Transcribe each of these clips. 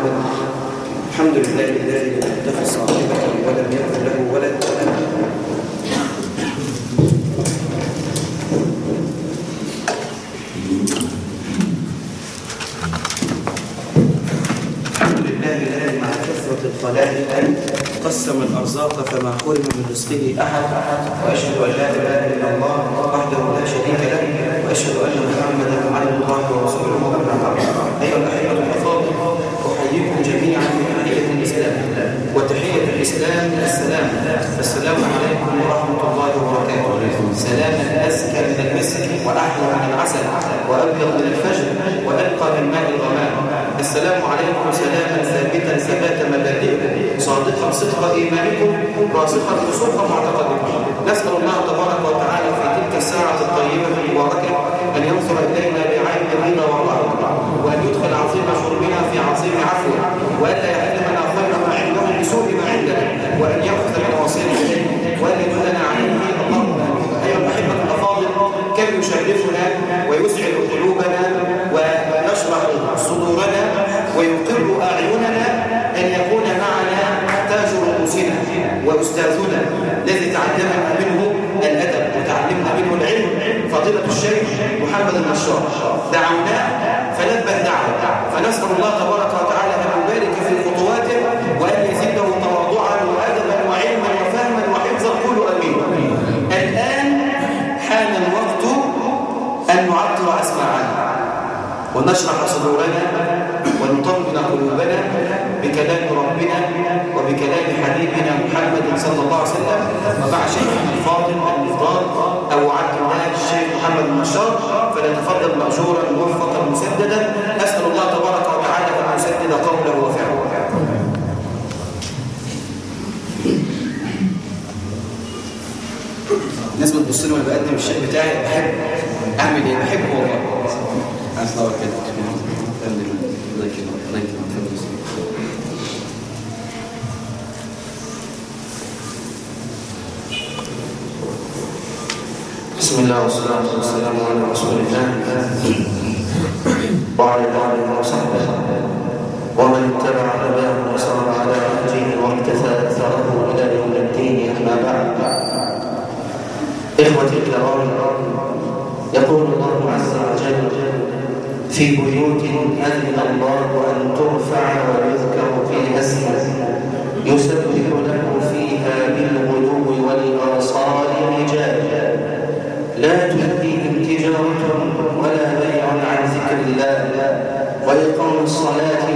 الحمد لله الذي لم يتخذ صاحبة ولم يكن له ولد كثرة الخلائق قسم الأرزاق فما حرم من رزقه أحد. وأشهد أن لا إله إلا الله وحده لا شريك له. وأشهد أن محمدا عبد الله ورسوله أما بعد أيها الأحبة الأفاضل أحييكم جميعا بتحية الإسلام وتحية الإسلام السلام. السلام عليكم ورحمة الله وبركاته. سلاما أزكى من المسك وأحلى من العسل وأبيض من الفجر وألقى من ماء الغمام. السلام عليكم سلاما ثابتا ثبات مبادئكم صادقا صدق إيمانكم راسخا رسوخ معتقدكم. نسأل الله تبارك وتعالى في تلك الساعة الطيبة المباركة أن ينظر إلينا بعين الرضا والرحمة وأن يدخل عظيم شربنا في عظيم عفوه وألا يحرمنا عنده بسوء ما عندنا وأن يأخذ من وصينا إليه وأن يدلنا عليه. اللهم أيها الأحبة الأفاضل كم يشرفنا ويسعد قلوبنا ويشرح صدورنا ويقر أعيننا أن يكون معنا تاج رؤوسنا وأستاذنا الذي تعلمنا منه الأدب وتعلمنا منه العلم فضيلة الشيخ محمد النشار. دعوناه فلبى الدعوة فنسأل الله تبارك صدورنا ونطمن قلوبنا بكلام ربنا وبكلام حبيبنا محمد صلى الله عليه وسلم. ومع شيخنا الفاضل المفضال أبو عبد الله الشيخ محمد النشار فليتفضل مأجورا موفقا مسددا. أسأل الله تبارك وتعالى أن يسدد قوله وفعله. الناس بتبص لي وأنا بقدم الشيء بتاعي بحب أعمل إيه؟ بحبه والله. عايز كده الله يكرمك الله يكرمك بسم الله والصلاة والسلام على رسول الله. وعلى آله وصحبه. ومن اتبع هداه وصار على نهجه واقتفى أثره إلى يوم الدين أما بعد. إخوتي الكرام يقول الله عز وجل في بيوت أذن الله وإقام الصلاة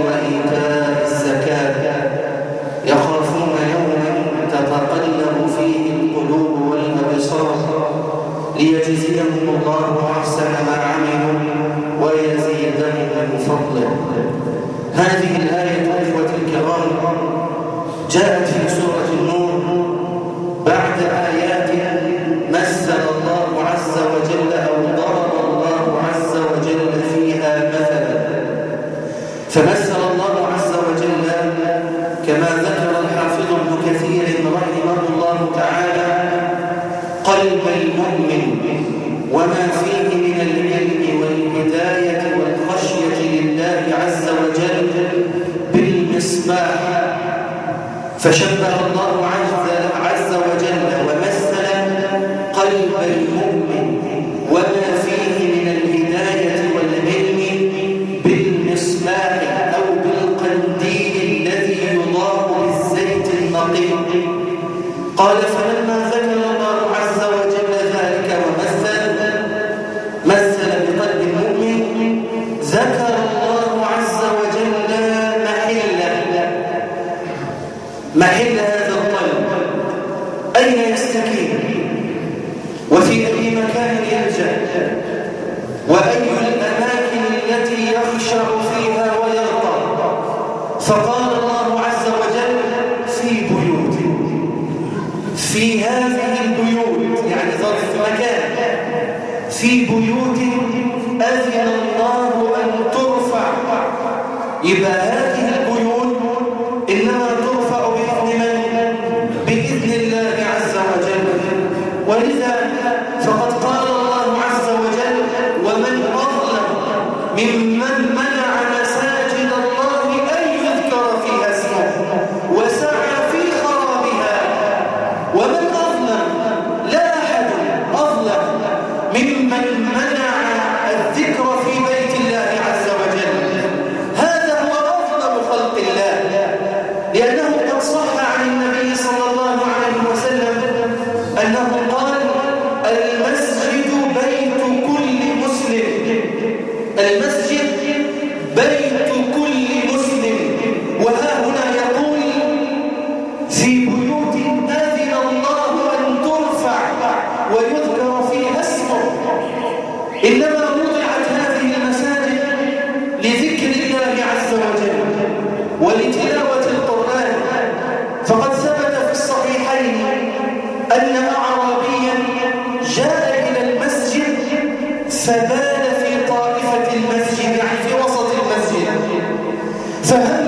التي يخشع فيها ويرضى فقال الله عز وجل في بيوت. في هذه البيوت يعني ظرف مكان. في بيوت أذن الله أن ترفع. يبقى المسجد يعني في وسط المسجد. فهل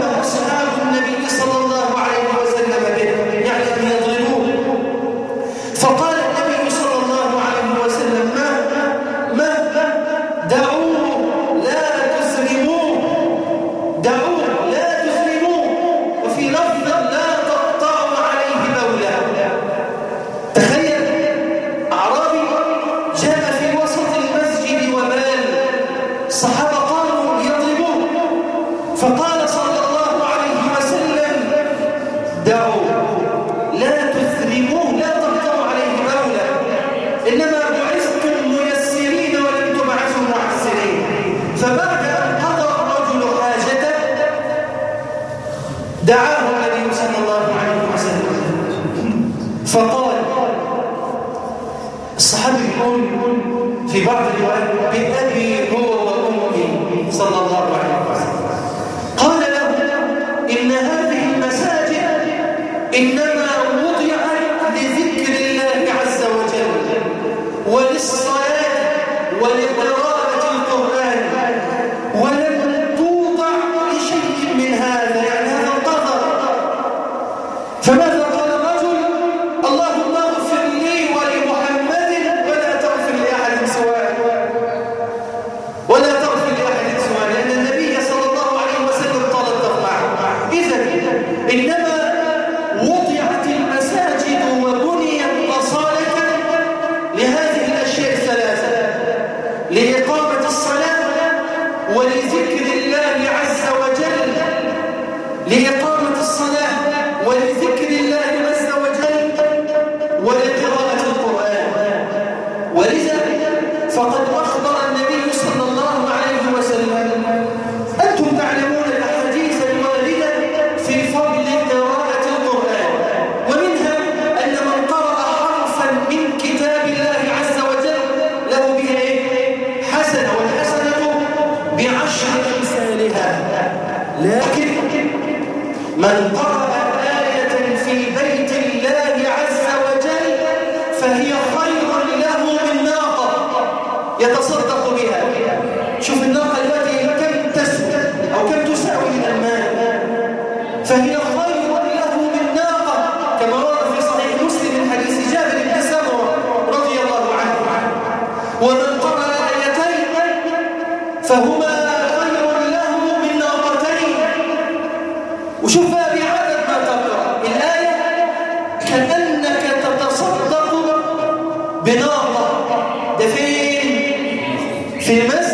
famous?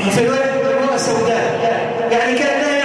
في فلوات سوداء. يعني كأنها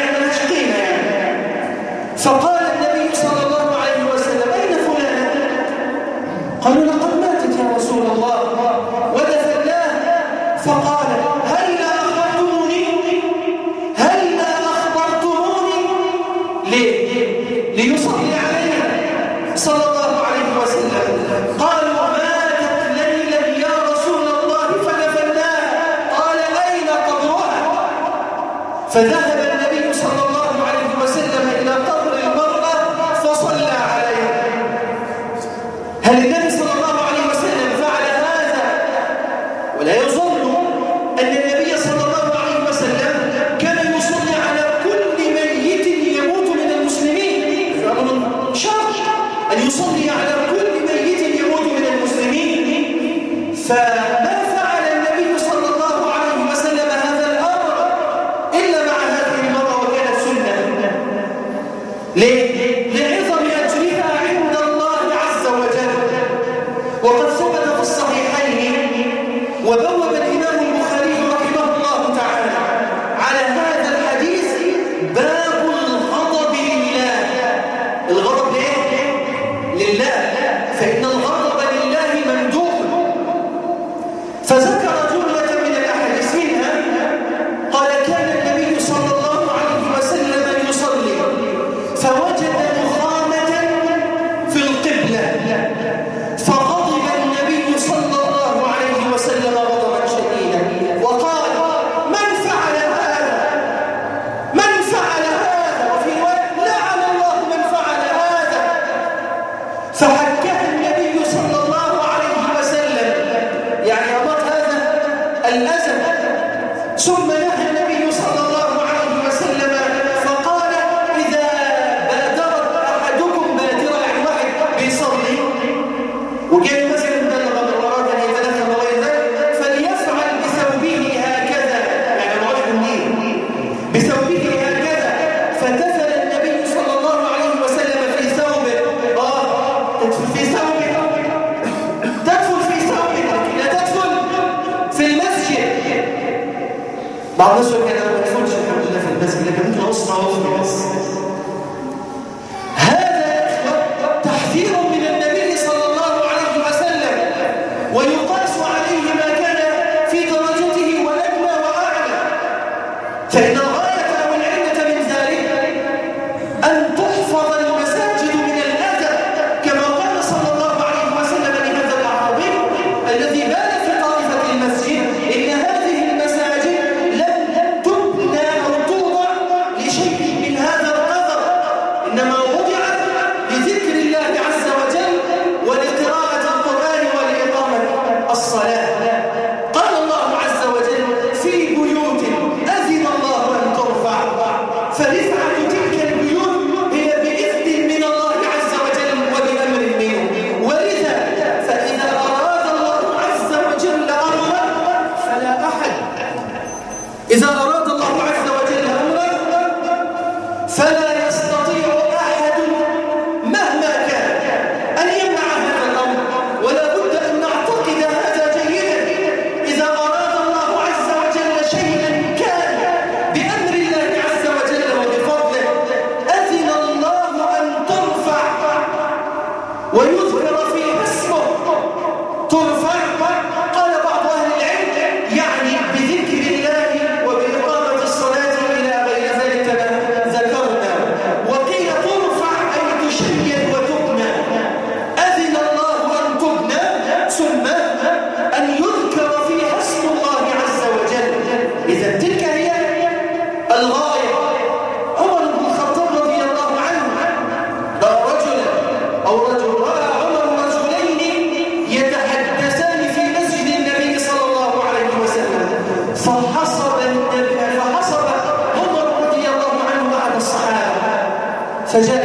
فجاء إليه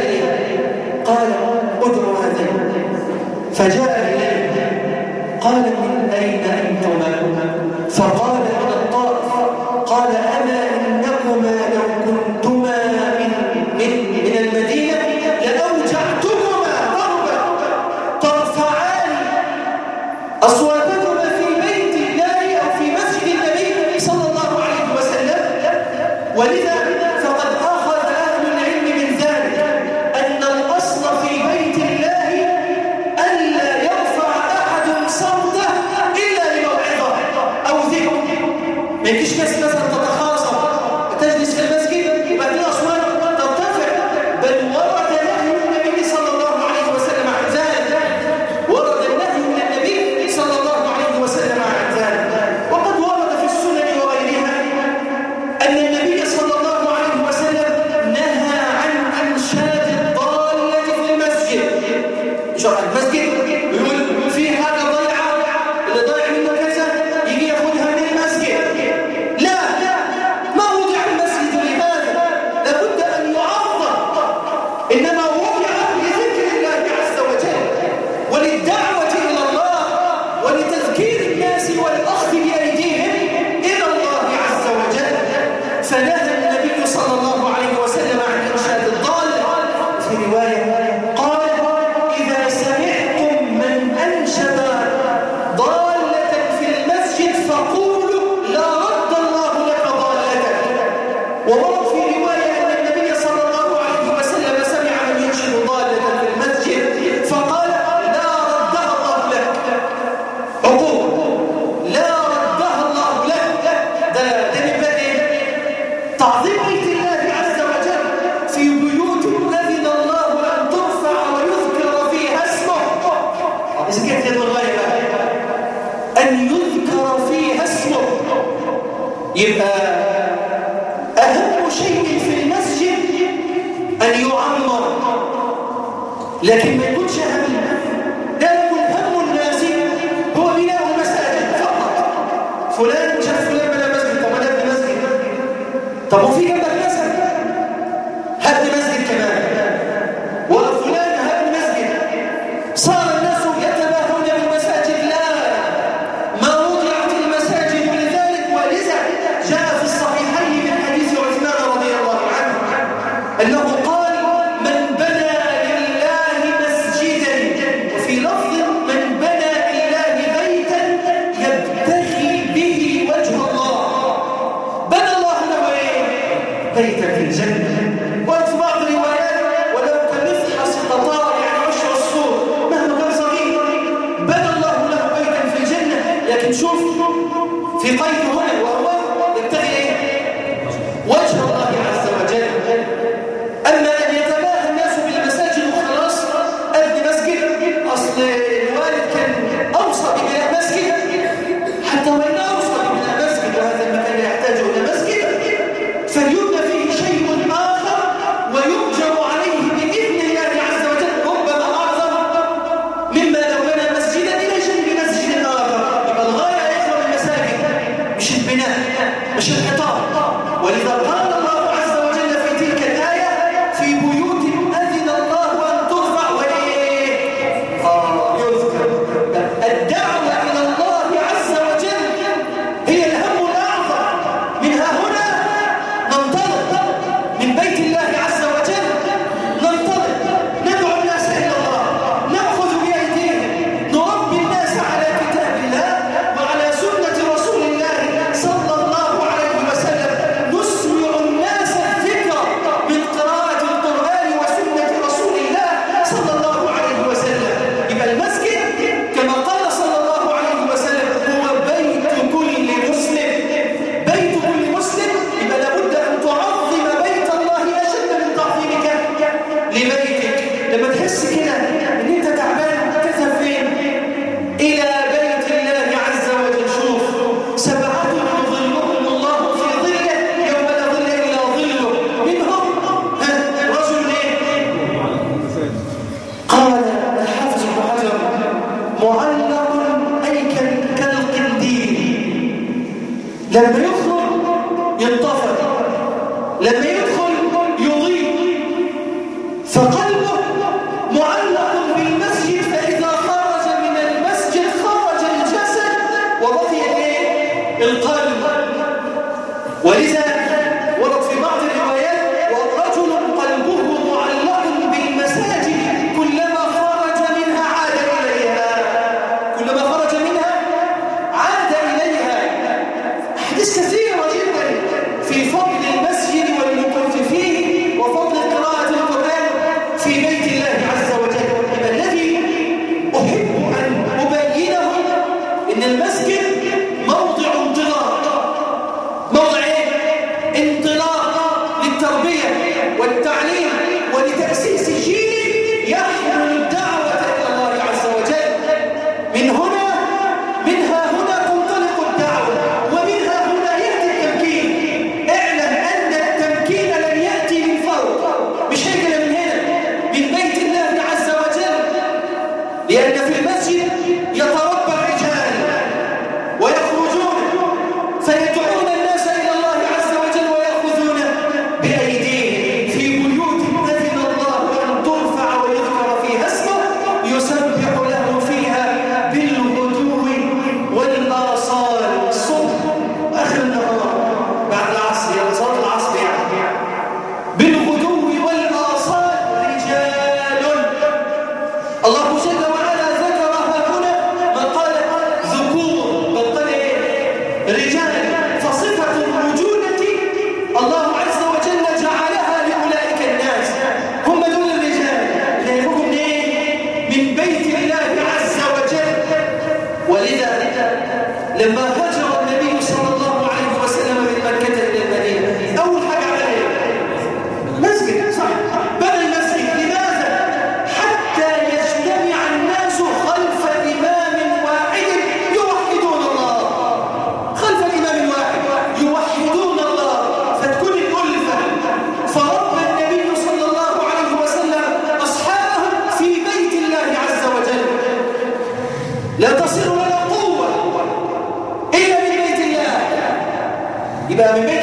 Саня يبقى من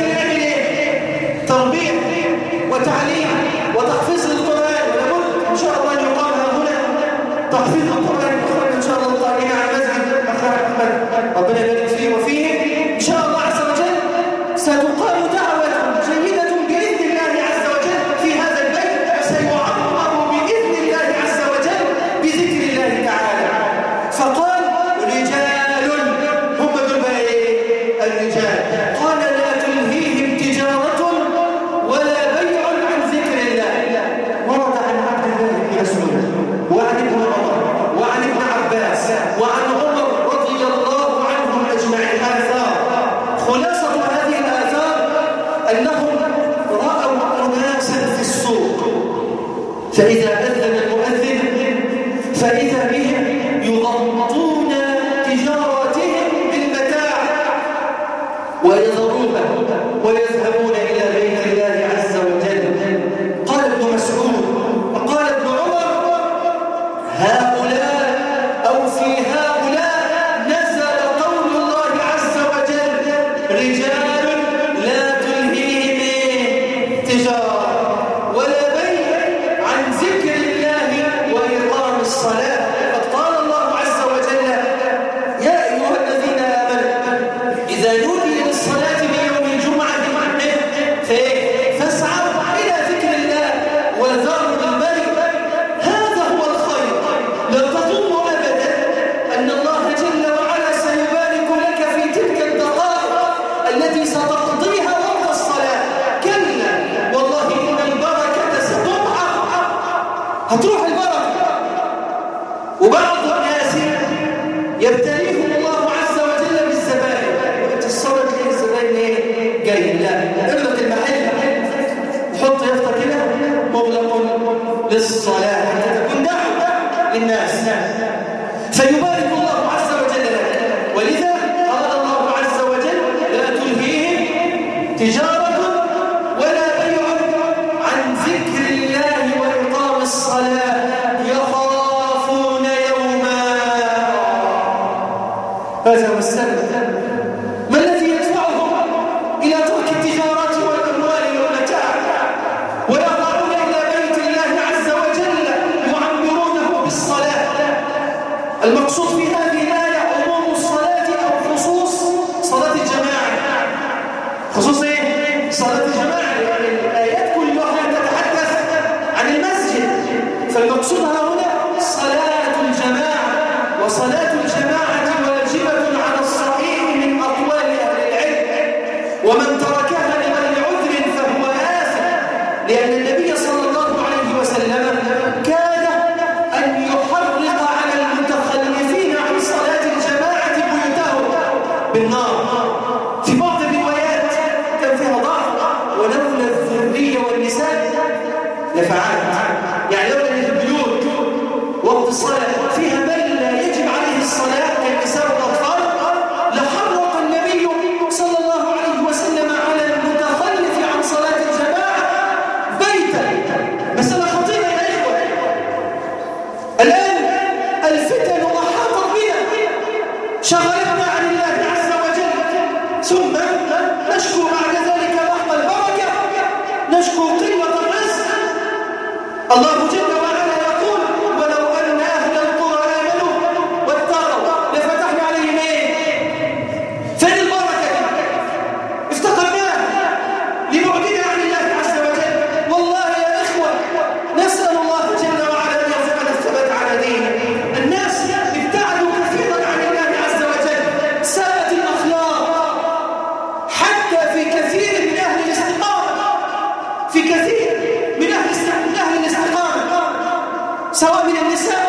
Salam minha missa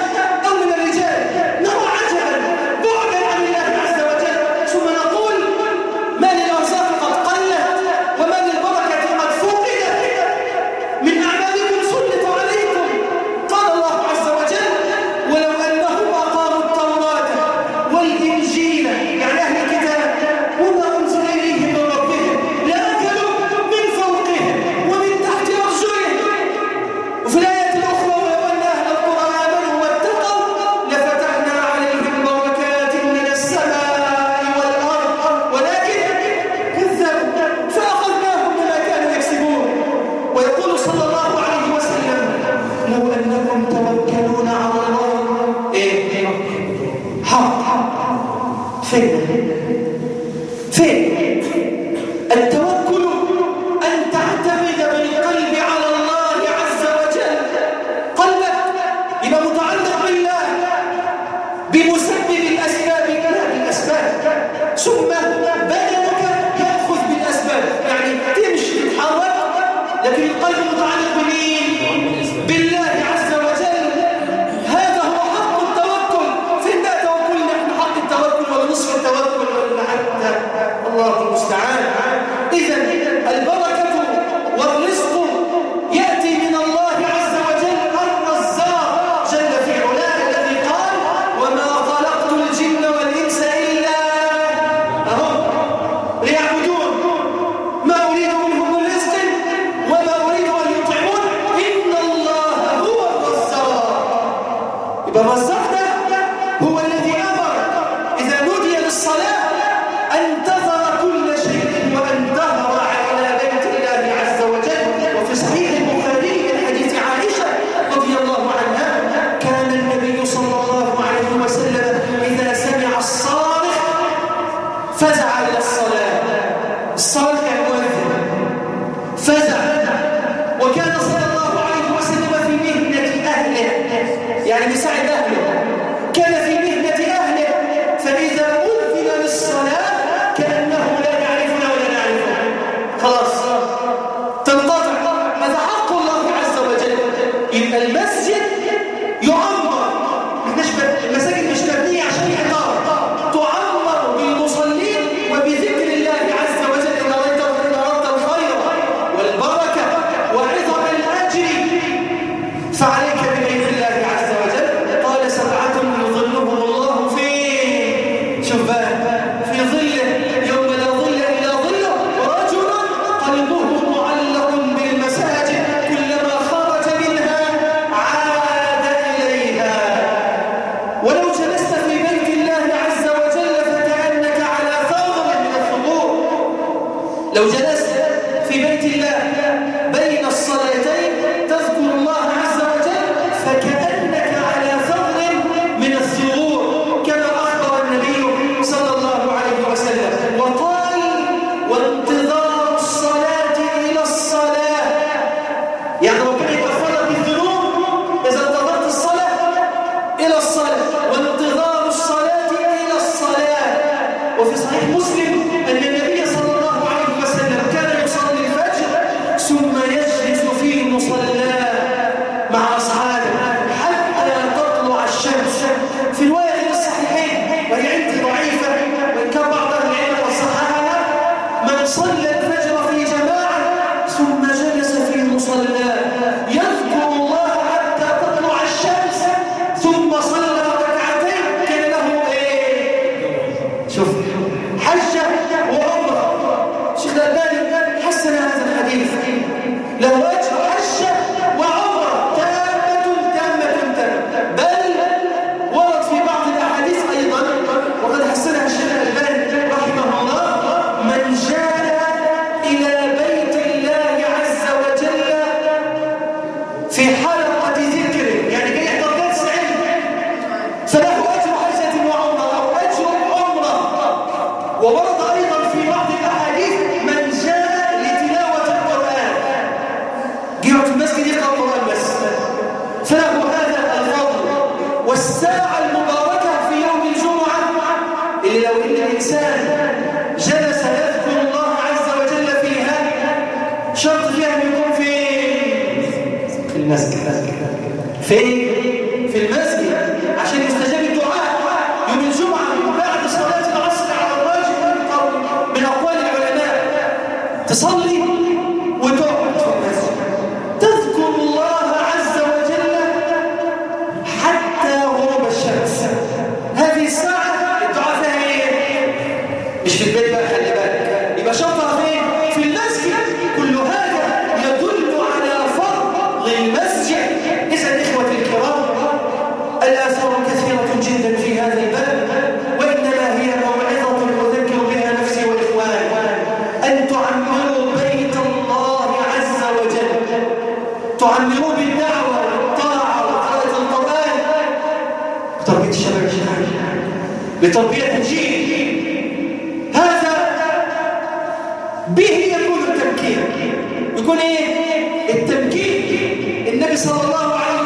به يكون التمكين. يكون إيه؟ التمكين. النبي صلى الله عليه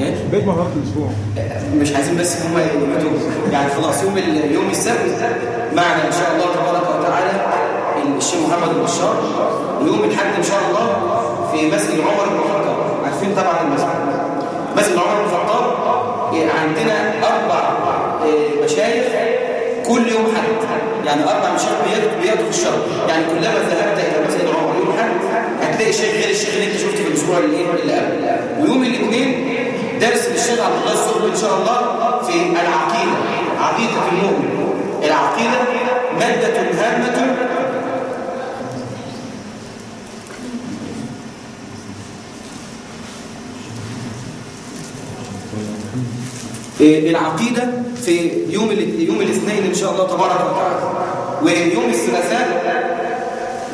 إيه؟ الشيخ بيت محاضرات الأسبوع. مش عايزين بس هم يمتوا يعني خلاص يوم يوم السبت معنا إن شاء الله تبارك وتعالى الشيخ محمد بن بشار ويوم الحد إن شاء الله في مسجد عمر بن الخطاب. عارفين طبعا المسجد. مسجد عمر بن الخطاب إيه، عندنا أربع إيه، مشايخ كل يوم حد. يعني أربع مشايخ بياخدوا في الشهر. يعني كلما ذهبت إلى مسجد عمر يوم حد هتلاقي شيخ غير الشيخ اللي أنت شفته في الأسبوع اللي اللي قبل. ويوم الاثنين درس للشيخ عبد الله الصبري إن شاء الله في العقيدة. عقيدة المؤمن. العقيدة مادة هامة. إيه، العقيدة في يوم يوم الاثنين إن شاء الله تبارك وتعالى. ويوم الثلاثاء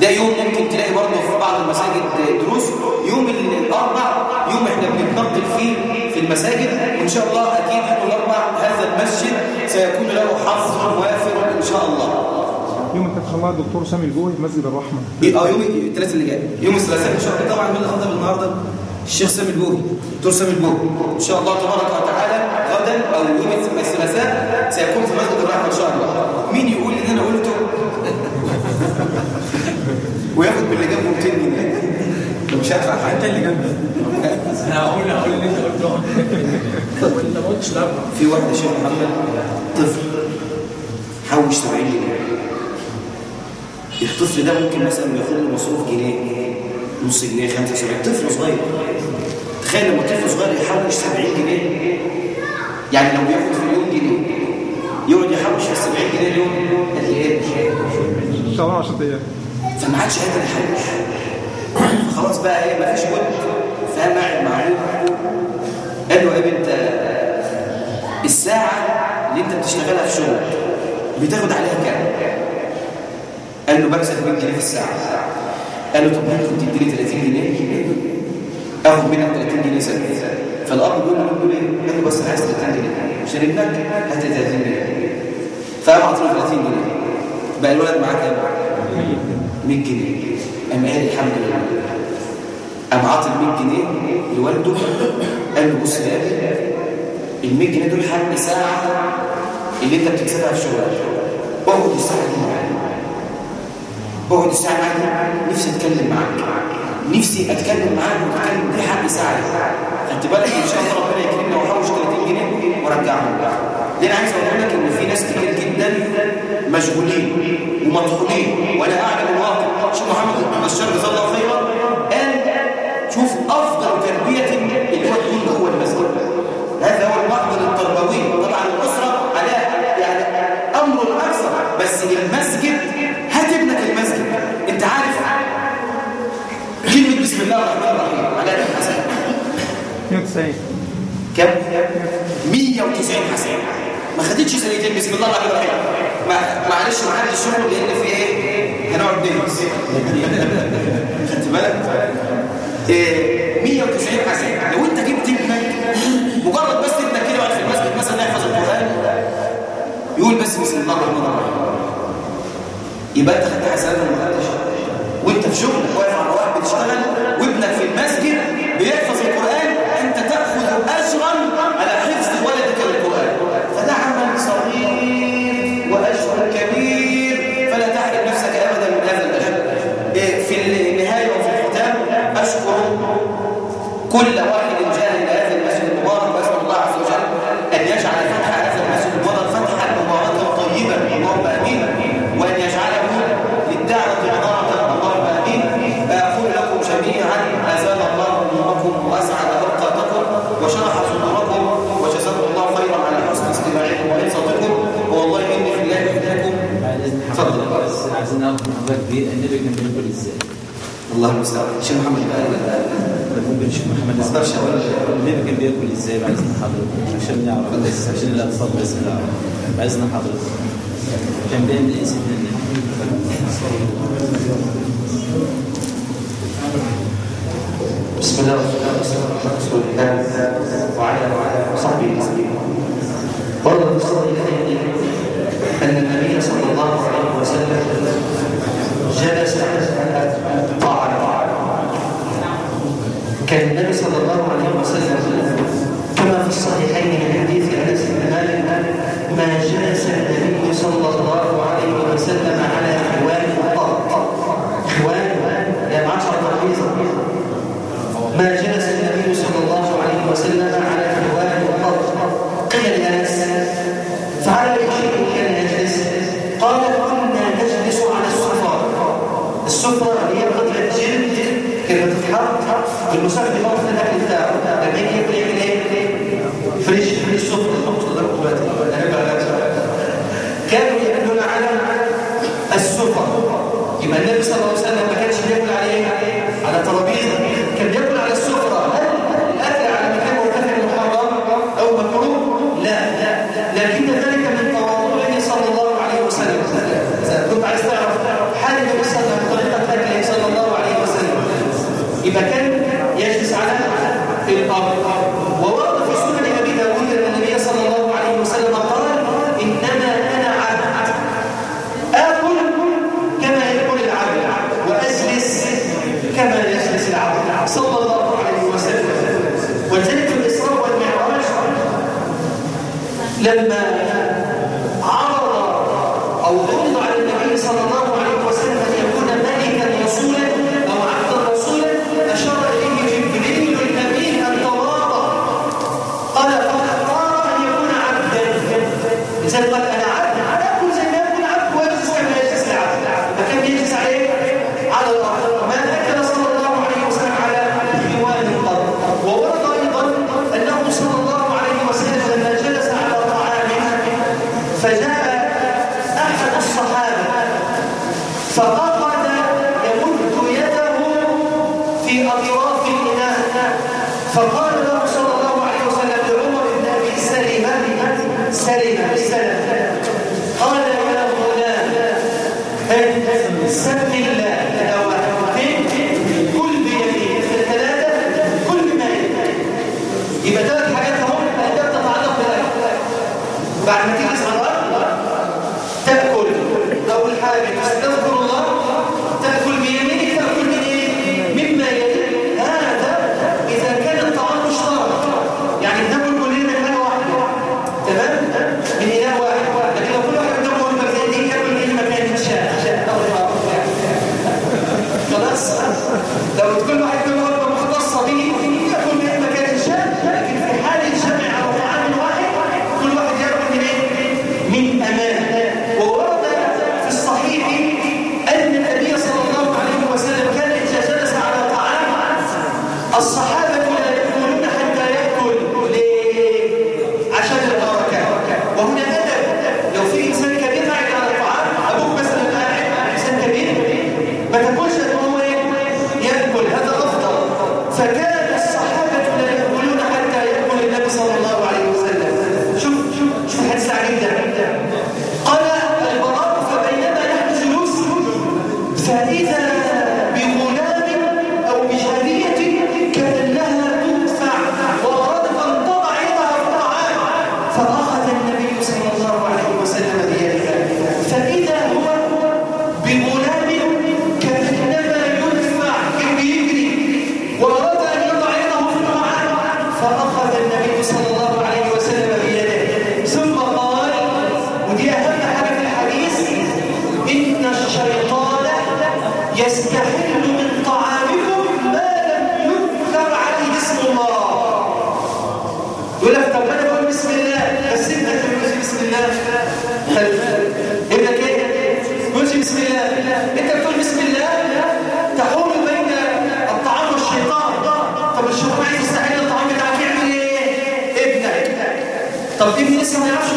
ده يوم ممكن تلاقي برضه في بعض المساجد دروس. يوم الأربع يوم إحنا بنتنقل فيه في المساجد وإن شاء الله أكيد يوم الأربع هذا المسجد سيكون له حظ وافر إن شاء الله. يوم الثلاث ان شاء الله الدكتور سامي الجوي مسجد الرحمة. آه يوم الثلاث اللي جاي يوم الثلاثاء إن شاء الله. طبعا مين اللي خطب النهارده الشيخ سامي البوهي دكتور سامي البوهي إن شاء الله تبارك وتعالى غدا أو يوم الثلاثاء سيكون في مسجد الرحمة إن شاء الله. مين يقول ان أنا قلته؟ وياخد باللي جنبه 200 جنيه. ده مش هدفع حاجة. أنت اللي جنبي أنا هقول هقول اللي أنت قلته. أنت ما قلتش لا في واحد يا شيخ محمد طفل حوش 70 جنيه. الطفل ده ممكن مثلا ياخد له مصروف جنيه نص جنيه 75 طفل صغير. تخيل لما طفل صغير يحوش 70 جنيه. يعني لو بياخد في اليوم جنيه يقعد يحوش في 70 جنيه اليوم قد إيه؟ ان شاء الله 10 أيام. فما عادش قادر يحوش. خلاص بقى إيه مفيش ود فاهم قاعد مع ابوه قال له يا انت الساعة اللي أنت بتشتغلها في شغلك بتاخد عليها كام؟ قال له بكسب 100 جنيه في الساعة. قال له طب ممكن تديني 30 جنيه؟ آخد منك 30 جنيه سنة. فالاب بيقول له بيقول إيه؟ قال له بس أنا عايز 30 جنيه. عشان ابنك هات 30 جنيه. فقام عطيله 30 جنيه. بقى الولد معاه كام؟ 100 جنيه. قام قال الحمد لله. قام عاطي ال 100 جنيه لوالده؟ قال له بص يا ابني ال 100 جنيه دول حق ساعة اللي أنت بتكسبها في شغلك. اقعد الساعة دي معايا. اقعد الساعة معاك نفسي أتكلم معاك. نفسي أتكلم معاك وأتكلم دي حق ساعة. خدت بالك؟ إن شاء الله ربنا يكرمنا واحوش 30 جنيه وأرجعهم. ليه أنا عايز أقول لك إن في ناس كتير جدا مشغولين ومطحونين. وأنا أعلم الواقع. شوف محمد البشار جزاه الله خيرا. خدتش سنتين. بسم الله الرحمن الرحيم. معلش ما حدش شغل لأن في إيه؟ هنقعد ندرس خدت بالك؟ إيه 190 حسنه لو أنت جبت ابنك مجرد بس ابنك كده واقف في المسجد مثلا يحفظ القرآن يقول بس بسم الله الرحمن الرحيم. يبقى أنت خدت حسنات ولا ما خدتش وأنت في شغلك واقف على الرواح بتشتغل كل واحد جاء إلى هذا المسجد المبارك وأسأل الله عز وجل أن يجعل فتح هذا المسجد المبارك فتحا مباركا طيبا اللهم آمين وأن يجعله للدعوة مباركا اللهم آمين أقول لكم جميعا أزال الله همومكم وأسعد أوقاتكم وشرح صدوركم وجزاكم الله خيرا على حسن استماعكم وانصاتكم والله إني في الله. حضرتك بس عايزين نعرف من حضرتك دي النبي كان بياكل إزاي؟ الله المستعان شيخ محمد بقى نشوف محمد ما أقدرش أقول النبي كان بياكل إزاي؟ بعد اذن حضرتك عشان نعرف. بس عشان الاطفال بس نعرف بعد اذن حضرتك كان بيعمل إيه سيدنا؟ بسم الله رسول الله وعلى وعلى وصحبه وسلم ورد في الصحيحين أن النبي صلى الله عليه وسلم جلس على طاعة كان النبي صلى الله عليه وسلم كما في الصحيحين من حديث أنس بن مالك ما جلس النبي صلى الله عليه وسلم على حوان قط حوان يا معشر الترابيزه ما جلس النبي صلى الله عليه وسلم على حوان القبر قيل لأنس فعلى أي شيء كان يجلس قال كنا نجلس على السفرة. السفرة المسافر يحط في الأكل بتاعه لما يجي ياكل يعمل إيه؟ فريش فريش سفرة تحط في الأكل دلوقتي كانوا يأكلون على السفرة يبقى النبي صلى الله عليه وسلم ما كانش بياكل على إيه؟ على ترابيزه كان بياكل على السفره هل الاكل على مكان مرتفع محرم أو مكروه؟ لا لا لكن ذلك من تواضعه صلى الله عليه وسلم اذا كنت عايز تعرف حال النبي صلى الله عليه وسلم طريقه اكله صلى الله عليه وسلم يبقى كان يجلس على الأرض. وورد في سنن أبي داود أن النبي صلى الله عليه وسلم قال إنما أنا عبد. آكل كما يأكل العبد وأجلس كما يجلس العبد. صلى الله عليه وسلم. ولذلك في الإسراء والمعراج. لما طب ابني لسه ما يعرفش